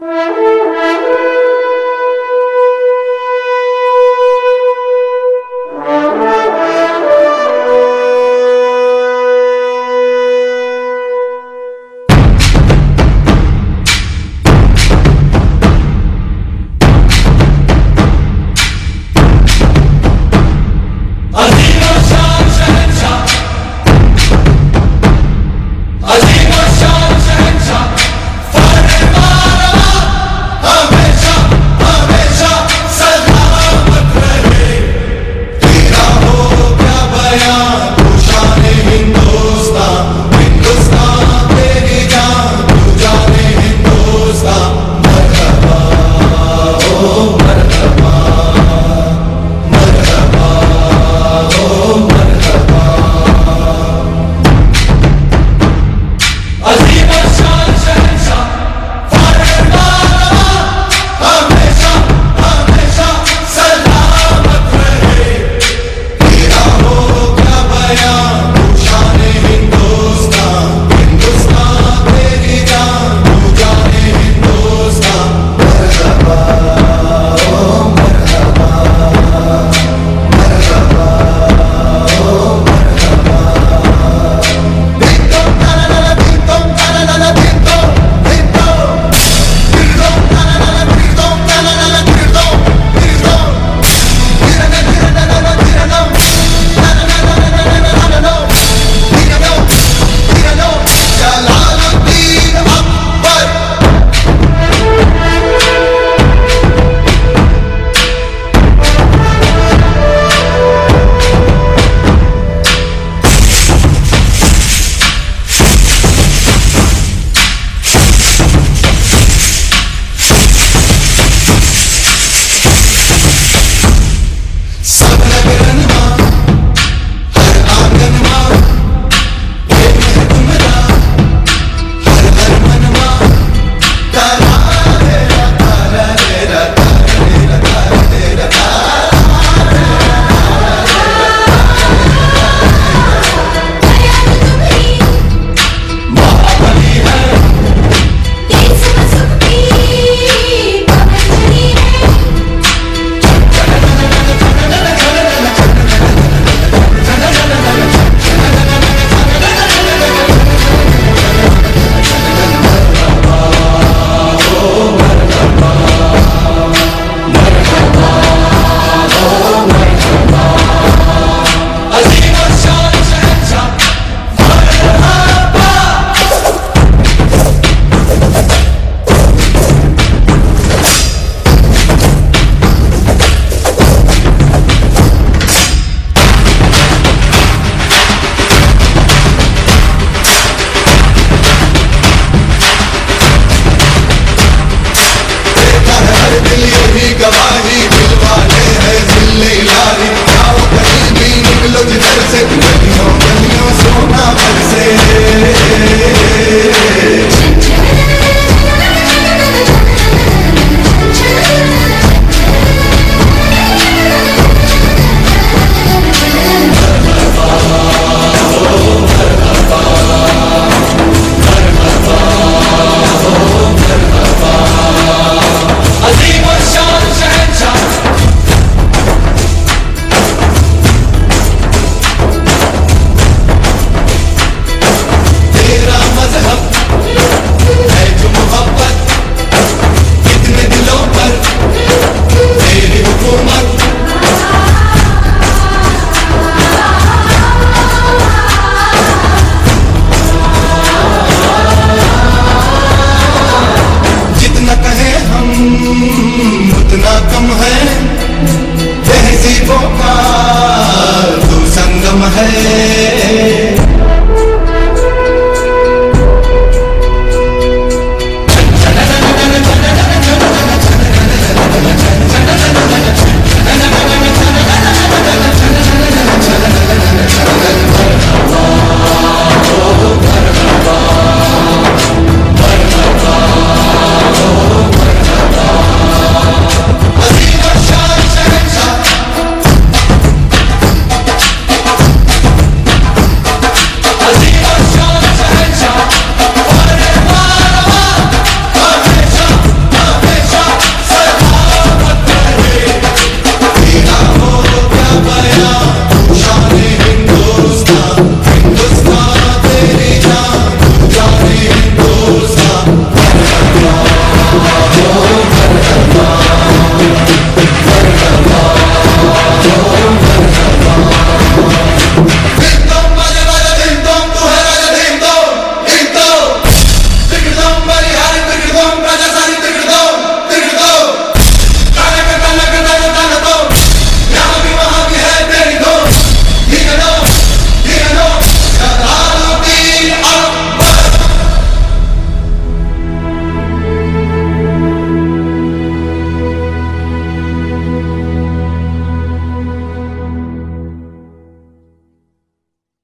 Música